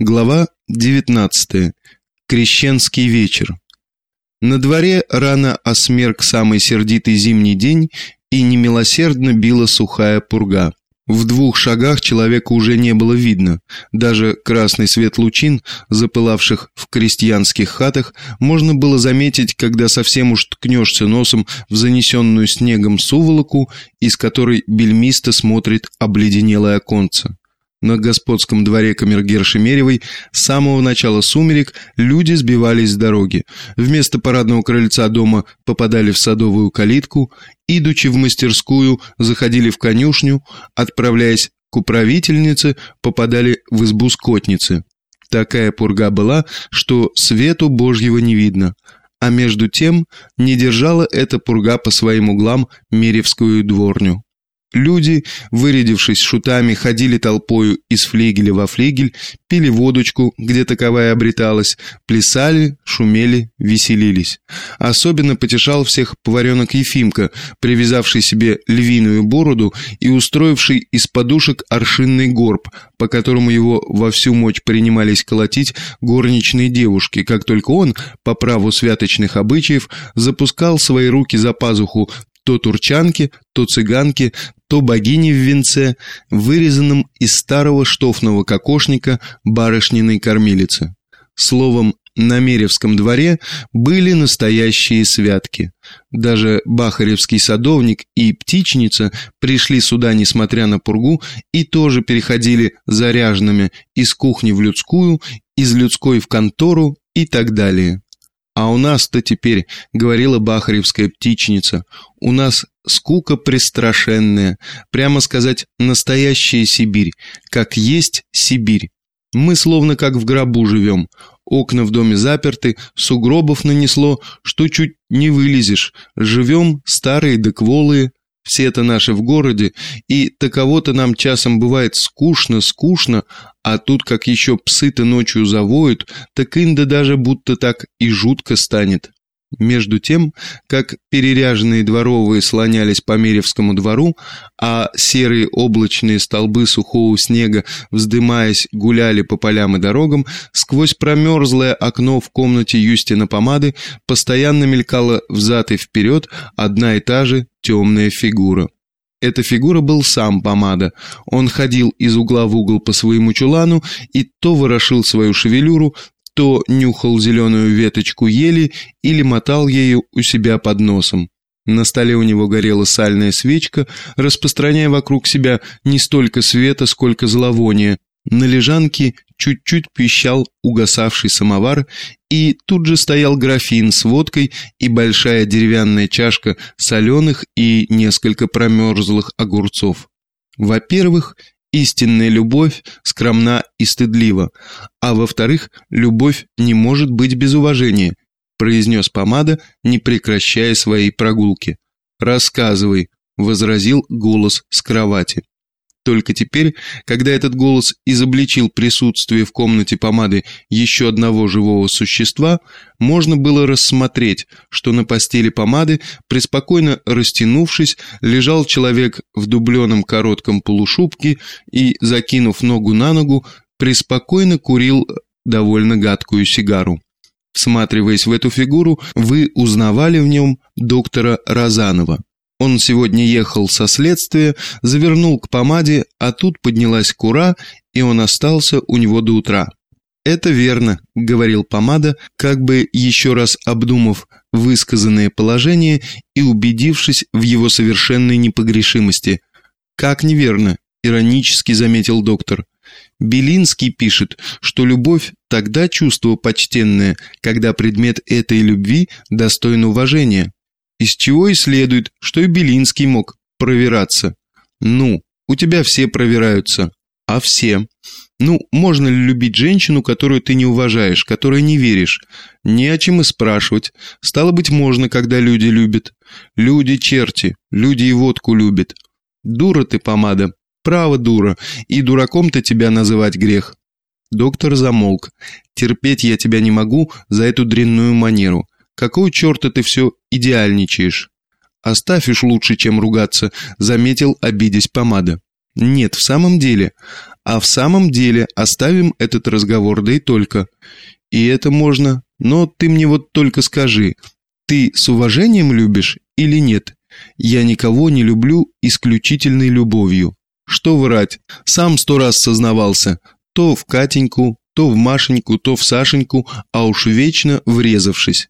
Глава 19. Крещенский вечер. На дворе рано осмерк самый сердитый зимний день, и немилосердно била сухая пурга. В двух шагах человека уже не было видно. Даже красный свет лучин, запылавших в крестьянских хатах, можно было заметить, когда совсем уж ткнешься носом в занесенную снегом суволоку, из которой бельмисто смотрит обледенелое оконце. На господском дворе камергерши Меревой с самого начала сумерек люди сбивались с дороги. Вместо парадного крыльца дома попадали в садовую калитку, идучи в мастерскую, заходили в конюшню, отправляясь к управительнице, попадали в избу скотницы. Такая пурга была, что свету Божьего не видно. А между тем не держала эта пурга по своим углам Меревскую дворню. Люди, вырядившись шутами, ходили толпою из флигеля во флигель, пили водочку, где таковая обреталась, плясали, шумели, веселились. Особенно потешал всех поваренок Ефимка, привязавший себе львиную бороду и устроивший из подушек аршинный горб, по которому его во всю мощь принимались колотить горничные девушки, как только он, по праву святочных обычаев, запускал свои руки за пазуху то турчанки, то цыганки, то богини в венце, вырезанном из старого штофного кокошника барышниной кормилицы. Словом, на Меревском дворе были настоящие святки. Даже бахаревский садовник и птичница пришли сюда, несмотря на пургу, и тоже переходили заряженными из кухни в людскую, из людской в контору и так далее. «А у нас-то теперь, — говорила бахаревская птичница, — у нас скука пристрашенная, прямо сказать, настоящая Сибирь, как есть Сибирь. Мы словно как в гробу живем, окна в доме заперты, сугробов нанесло, что чуть не вылезешь, живем старые да кволые, все это наши в городе, и таково-то нам часом бывает скучно, скучно, а тут как еще псы-то ночью завоют, так инда даже будто так и жутко станет. Между тем, как переряженные дворовые слонялись по Меревскому двору, а серые облачные столбы сухого снега, вздымаясь, гуляли по полям и дорогам, сквозь промерзлое окно в комнате Юстина Помады постоянно мелькала взад и вперед одна и та же темная фигура. Эта фигура был сам Помада. Он ходил из угла в угол по своему чулану и то ворошил свою шевелюру, то нюхал зеленую веточку ели или мотал ею у себя под носом. На столе у него горела сальная свечка, распространяя вокруг себя не столько света, сколько зловония. На лежанке чуть-чуть пищал угасавший самовар, и тут же стоял графин с водкой и большая деревянная чашка соленых и несколько промерзлых огурцов. Во-первых, Истинная любовь скромна и стыдлива, а во-вторых, любовь не может быть без уважения, произнес помада, не прекращая своей прогулки. «Рассказывай», — возразил голос с кровати. Только теперь, когда этот голос изобличил присутствие в комнате помады еще одного живого существа, можно было рассмотреть, что на постели помады, преспокойно растянувшись, лежал человек в дубленом коротком полушубке и, закинув ногу на ногу, преспокойно курил довольно гадкую сигару. Всматриваясь в эту фигуру, вы узнавали в нем доктора Розанова. Он сегодня ехал со следствия, завернул к помаде, а тут поднялась кура, и он остался у него до утра. «Это верно», — говорил помада, как бы еще раз обдумав высказанное положение и убедившись в его совершенной непогрешимости. «Как неверно», — иронически заметил доктор. Белинский пишет, что любовь тогда чувство почтенное, когда предмет этой любви достоин уважения. Из чего и следует, что и Белинский мог проверяться. Ну, у тебя все проверяются. А все? Ну, можно ли любить женщину, которую ты не уважаешь, которой не веришь? Не о чем и спрашивать. Стало быть, можно, когда люди любят. Люди черти, люди и водку любят. Дура ты, помада. Право, дура. И дураком-то тебя называть грех. Доктор замолк. Терпеть я тебя не могу за эту дрянную манеру. Какого черта ты все идеальничаешь? Оставь уж лучше, чем ругаться, заметил, обидясь помада. Нет, в самом деле. А в самом деле оставим этот разговор, да и только. И это можно, но ты мне вот только скажи, ты с уважением любишь или нет? Я никого не люблю исключительной любовью. Что врать, сам сто раз сознавался, то в Катеньку, то в Машеньку, то в Сашеньку, а уж вечно врезавшись.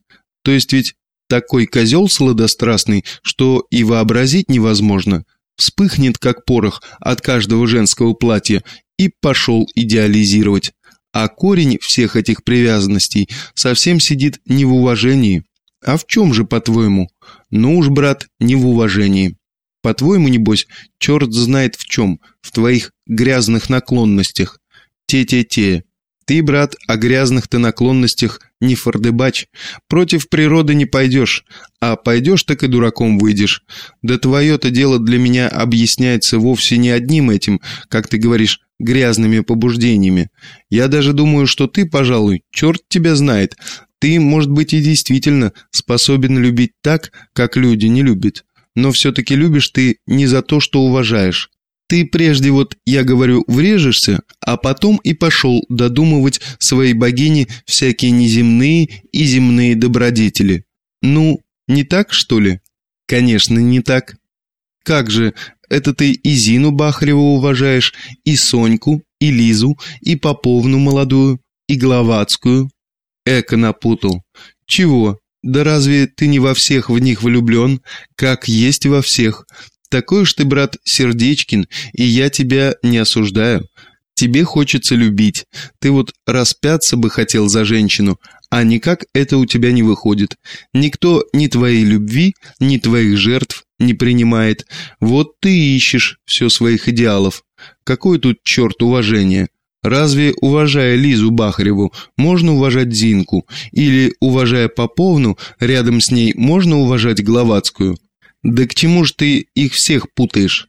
То есть ведь такой козел сладострастный, что и вообразить невозможно. Вспыхнет, как порох, от каждого женского платья и пошел идеализировать. А корень всех этих привязанностей совсем сидит не в уважении. А в чем же, по-твоему? Ну уж, брат, не в уважении. По-твоему, небось, черт знает в чем, в твоих грязных наклонностях. Те-те-те. Ты, брат, о грязных-то наклонностях не фордебач. Против природы не пойдешь, а пойдешь, так и дураком выйдешь. Да твое-то дело для меня объясняется вовсе не одним этим, как ты говоришь, грязными побуждениями. Я даже думаю, что ты, пожалуй, черт тебя знает, ты, может быть, и действительно способен любить так, как люди не любят. Но все-таки любишь ты не за то, что уважаешь. Ты прежде вот, я говорю, врежешься, а потом и пошел додумывать своей богине всякие неземные и земные добродетели. Ну, не так, что ли? Конечно, не так. Как же, это ты и Зину Бахареву уважаешь, и Соньку, и Лизу, и Поповну молодую, и Гловацкую. Эко напутал. Чего? Да разве ты не во всех в них влюблен, как есть во всех? Такой уж ты, брат, сердечкин, и я тебя не осуждаю. Тебе хочется любить. Ты вот распяться бы хотел за женщину, а никак это у тебя не выходит. Никто ни твоей любви, ни твоих жертв не принимает. Вот ты ищешь все своих идеалов. Какое тут черт уважение? Разве, уважая Лизу Бахареву, можно уважать Зинку? Или, уважая Поповну, рядом с ней можно уважать Гловацкую? Да к чему ж ты их всех путаешь?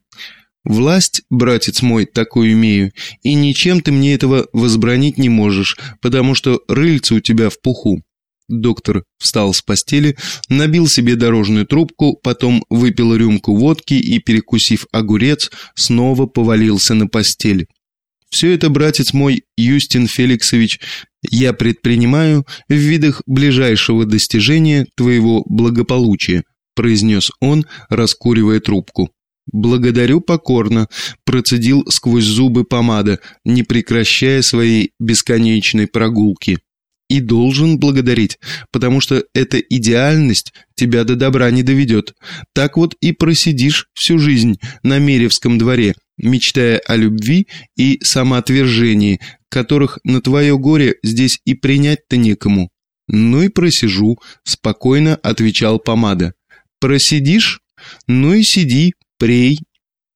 Власть, братец мой, такую имею, и ничем ты мне этого возбранить не можешь, потому что рыльце у тебя в пуху. Доктор встал с постели, набил себе дорожную трубку, потом выпил рюмку водки и, перекусив огурец, снова повалился на постель. Все это, братец мой, Юстин Феликсович, я предпринимаю в видах ближайшего достижения твоего благополучия, произнес он, раскуривая трубку. «Благодарю покорно», – процедил сквозь зубы помада, не прекращая своей бесконечной прогулки. «И должен благодарить, потому что эта идеальность тебя до добра не доведет. Так вот и просидишь всю жизнь на Меревском дворе, мечтая о любви и самоотвержении, которых на твое горе здесь и принять-то некому». «Ну и просижу», – спокойно отвечал помада. Просидишь? Ну и сиди, прей.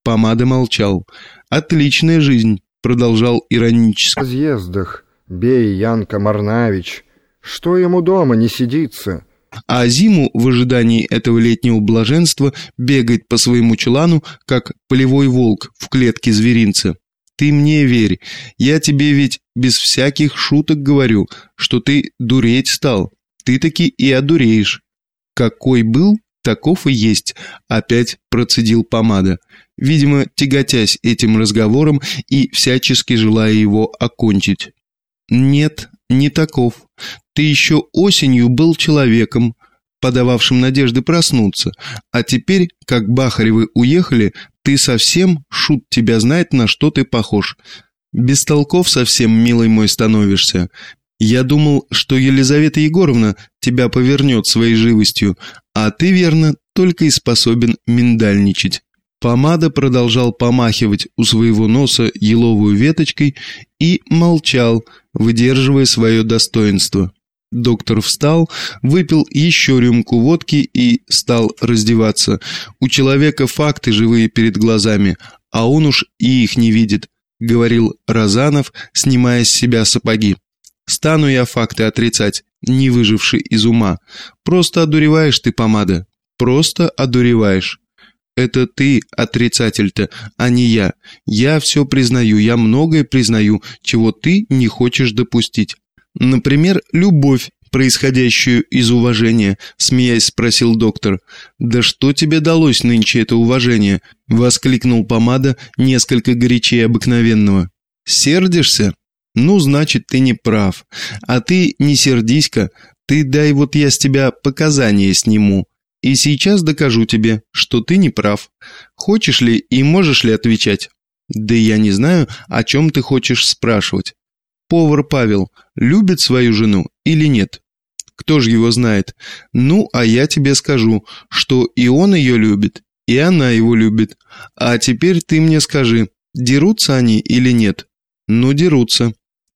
Помада молчал. Отличная жизнь, продолжал иронически. В разъездах, бей, Янка Марнавич. Что ему дома не сидится? А зиму в ожидании этого летнего блаженства бегает по своему чулану, как полевой волк в клетке зверинца. Ты мне верь, я тебе ведь без всяких шуток говорю, что ты дуреть стал. Ты таки и одуреешь. Какой был, «Таков и есть», — опять процедил помада, видимо, тяготясь этим разговором и всячески желая его окончить. «Нет, не таков. Ты еще осенью был человеком, подававшим надежды проснуться, а теперь, как Бахаревы уехали, ты совсем, шут тебя знает, на что ты похож. Бестолков совсем, милый мой, становишься. Я думал, что Елизавета Егоровна тебя повернет своей живостью, а ты, верно, только и способен миндальничать». Помада продолжал помахивать у своего носа еловую веточкой и молчал, выдерживая свое достоинство. Доктор встал, выпил еще рюмку водки и стал раздеваться. У человека факты живые перед глазами, а он уж и их не видит, говорил Розанов, снимая с себя сапоги. Стану я факты отрицать, не выживший из ума. Просто одуреваешь ты, помада. Просто одуреваешь. Это ты отрицатель-то, а не я. Я все признаю, я многое признаю, чего ты не хочешь допустить. Например, любовь, происходящую из уважения, смеясь спросил доктор. «Да что тебе далось нынче это уважение?» Воскликнул помада несколько горячее обыкновенного. Сердишься? Ну, значит, ты не прав. А ты не сердись-ка, ты дай вот я с тебя показания сниму. И сейчас докажу тебе, что ты не прав. Хочешь ли и можешь ли отвечать? Да я не знаю, о чем ты хочешь спрашивать. Повар Павел любит свою жену или нет? Кто же его знает? Ну, а я тебе скажу, что и он ее любит, и она его любит. А теперь ты мне скажи, дерутся они или нет? Ну, дерутся.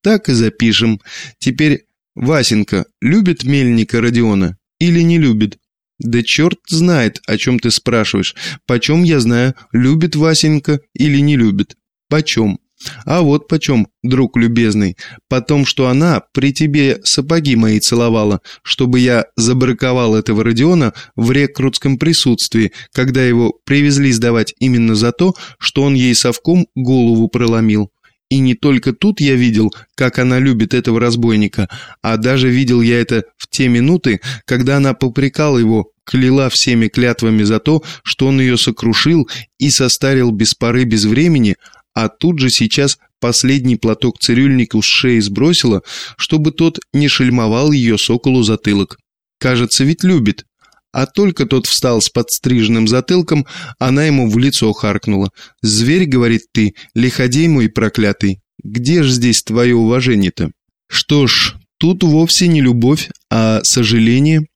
Так и запишем. Теперь Васенька любит мельника Родиона или не любит? Да черт знает, о чем ты спрашиваешь. Почем я знаю, любит Васенька или не любит? Почем? А вот почем, друг любезный, потом, что она при тебе сапоги мои целовала, чтобы я забраковал этого Родиона в рекрутском присутствии, когда его привезли сдавать именно за то, что он ей совком голову проломил. И не только тут я видел, как она любит этого разбойника, а даже видел я это в те минуты, когда она попрекала его, кляла всеми клятвами за то, что он ее сокрушил и состарил без поры без времени, а тут же сейчас последний платок цирюльнику с шеи сбросила, чтобы тот не шельмовал ее соколу затылок. Кажется, ведь любит. А только тот встал с подстриженным затылком, она ему в лицо харкнула. «Зверь, — говорит ты, — лиходей мой проклятый, где ж здесь твое уважение-то?» Что ж, тут вовсе не любовь, а сожаление.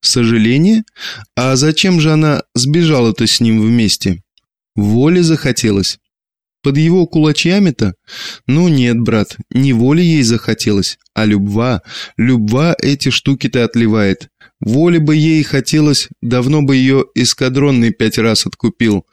Сожаление? А зачем же она сбежала-то с ним вместе? Воли захотелось. Под его кулачьями-то? Ну нет, брат, не воли ей захотелось, а любва. Любва эти штуки-то отливает. Воли бы ей хотелось, давно бы ее эскадронный пять раз откупил.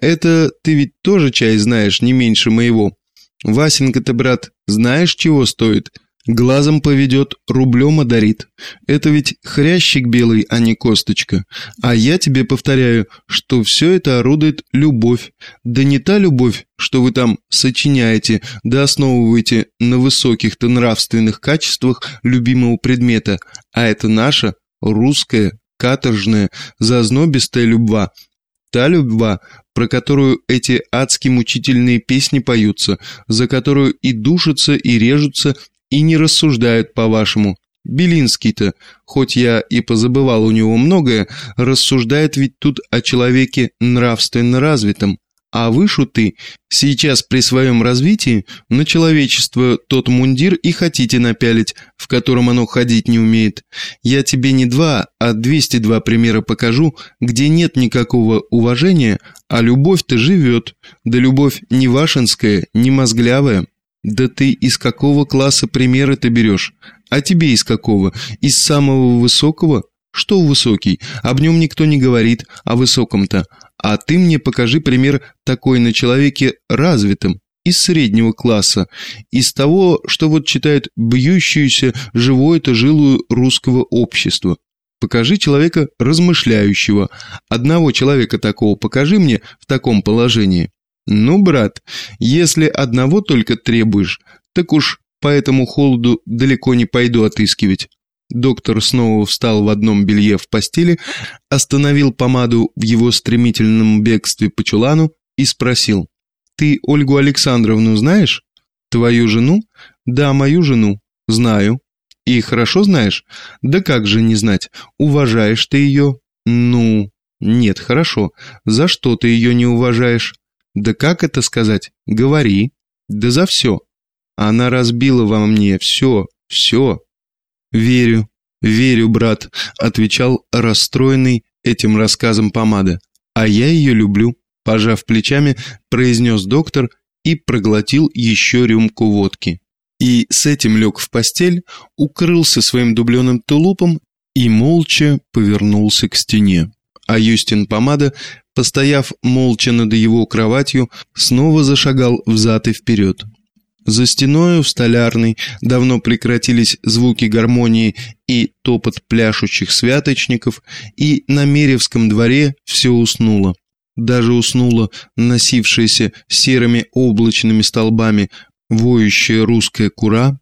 Это ты ведь тоже чай знаешь, не меньше моего. Васенька-то, брат, знаешь, чего стоит? Глазом поведет, рублем одарит. Это ведь хрящик белый, а не косточка. А я тебе повторяю, что все это орудует любовь. Да не та любовь, что вы там сочиняете, да основываете на высоких-то нравственных качествах любимого предмета, а это наша, русская, каторжная, зазнобистая любва. Та любва, про которую эти адски мучительные песни поются, за которую и душатся, и режутся, и не рассуждают по-вашему. Белинский-то, хоть я и позабывал у него многое, рассуждает ведь тут о человеке нравственно развитом. А вы, шуты, сейчас при своем развитии на человечество тот мундир и хотите напялить, в котором оно ходить не умеет. Я тебе не два, а 202 примера покажу, где нет никакого уважения, а любовь-то живет, да любовь не вашинская, не мозглявая. «Да ты из какого класса примеры ты берешь? А тебе из какого? Из самого высокого? Что высокий? Об нем никто не говорит, о высоком-то. А ты мне покажи пример такой на человеке развитым, из среднего класса, из того, что вот читает бьющуюся живое-то жилую русского общества. Покажи человека размышляющего. Одного человека такого покажи мне в таком положении. «Ну, брат, если одного только требуешь, так уж по этому холоду далеко не пойду отыскивать». Доктор снова встал в одном белье в постели, остановил помаду в его стремительном бегстве по чулану и спросил. «Ты Ольгу Александровну знаешь? Твою жену? Да, мою жену. Знаю. И хорошо знаешь? Да как же не знать? Уважаешь ты ее? Ну, нет, хорошо. За что ты ее не уважаешь? Да как это сказать? Говори. Да за все. Она разбила во мне все, все. Верю, верю, брат, отвечал расстроенный этим рассказом помада. А я ее люблю, пожав плечами, произнес доктор и проглотил еще рюмку водки. И с этим лег в постель, укрылся своим дубленым тулупом и молча повернулся к стене. А Юстин Помада постояв молча над его кроватью, снова зашагал взад и вперед. За стеною в столярной давно прекратились звуки гармонии и топот пляшущих святочников, и на Меревском дворе все уснуло. Даже уснула носившаяся серыми облачными столбами воющая русская кура,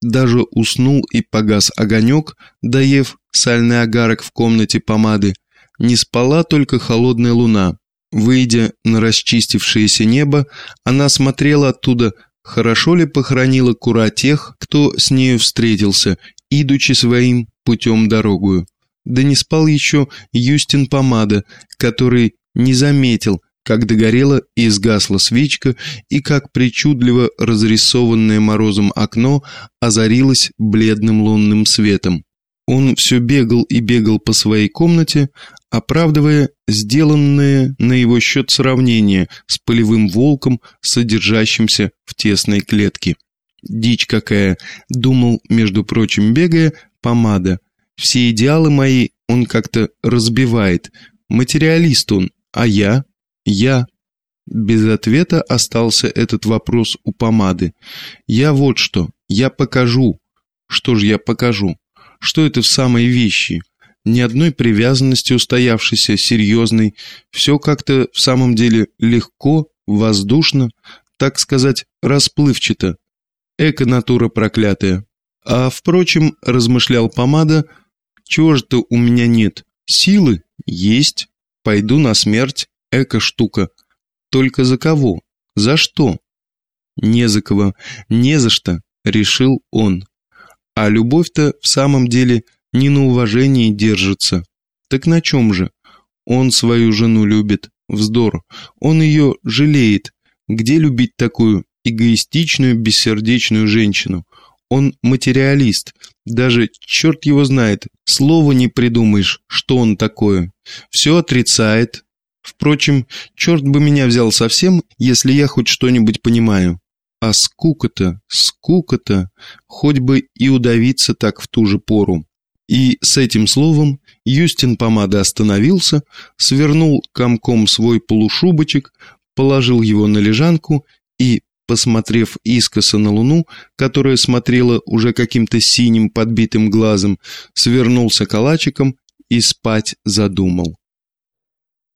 даже уснул и погас огонек, доев сальный агарок в комнате помады, не спала только холодная луна. Выйдя на расчистившееся небо, она смотрела оттуда хорошо ли похоронила кура тех, кто с нею встретился, идучи своим путем дорогую. Да не спал еще Юстин Помада, который не заметил, как догорела и сгасла свечка, и как причудливо разрисованное морозом окно озарилось бледным лунным светом. Он все бегал и бегал по своей комнате, оправдывая сделанное на его счет сравнение с полевым волком, содержащимся в тесной клетке. Дичь какая, думал, между прочим, бегая, помада. Все идеалы мои он как-то разбивает. Материалист он, а я? Я? Без ответа остался этот вопрос у помады. Я вот что, я покажу. Что же я покажу? Что это в самой вещи? Ни одной привязанности устоявшейся, серьезной. Все как-то в самом деле легко, воздушно, так сказать, расплывчато. Эко-натура проклятая. А, впрочем, размышлял помада, чего же-то у меня нет? Силы? Есть. Пойду на смерть. Эко-штука. Только за кого? За что? Не за кого, не за что, решил он. А любовь-то в самом деле не на уважении держится. Так на чем же? Он свою жену любит. Вздор. Он ее жалеет. Где любить такую эгоистичную, бессердечную женщину? Он материалист. Даже черт его знает, слова не придумаешь, что он такое. Все отрицает. Впрочем, черт бы меня взял совсем, если я хоть что-нибудь понимаю. А скука-то, скука-то, хоть бы и удавиться так в ту же пору. И с этим словом Юстин помада остановился, свернул комком свой полушубочек, положил его на лежанку и, посмотрев искоса на луну, которая смотрела уже каким-то синим подбитым глазом, свернулся калачиком и спать задумал.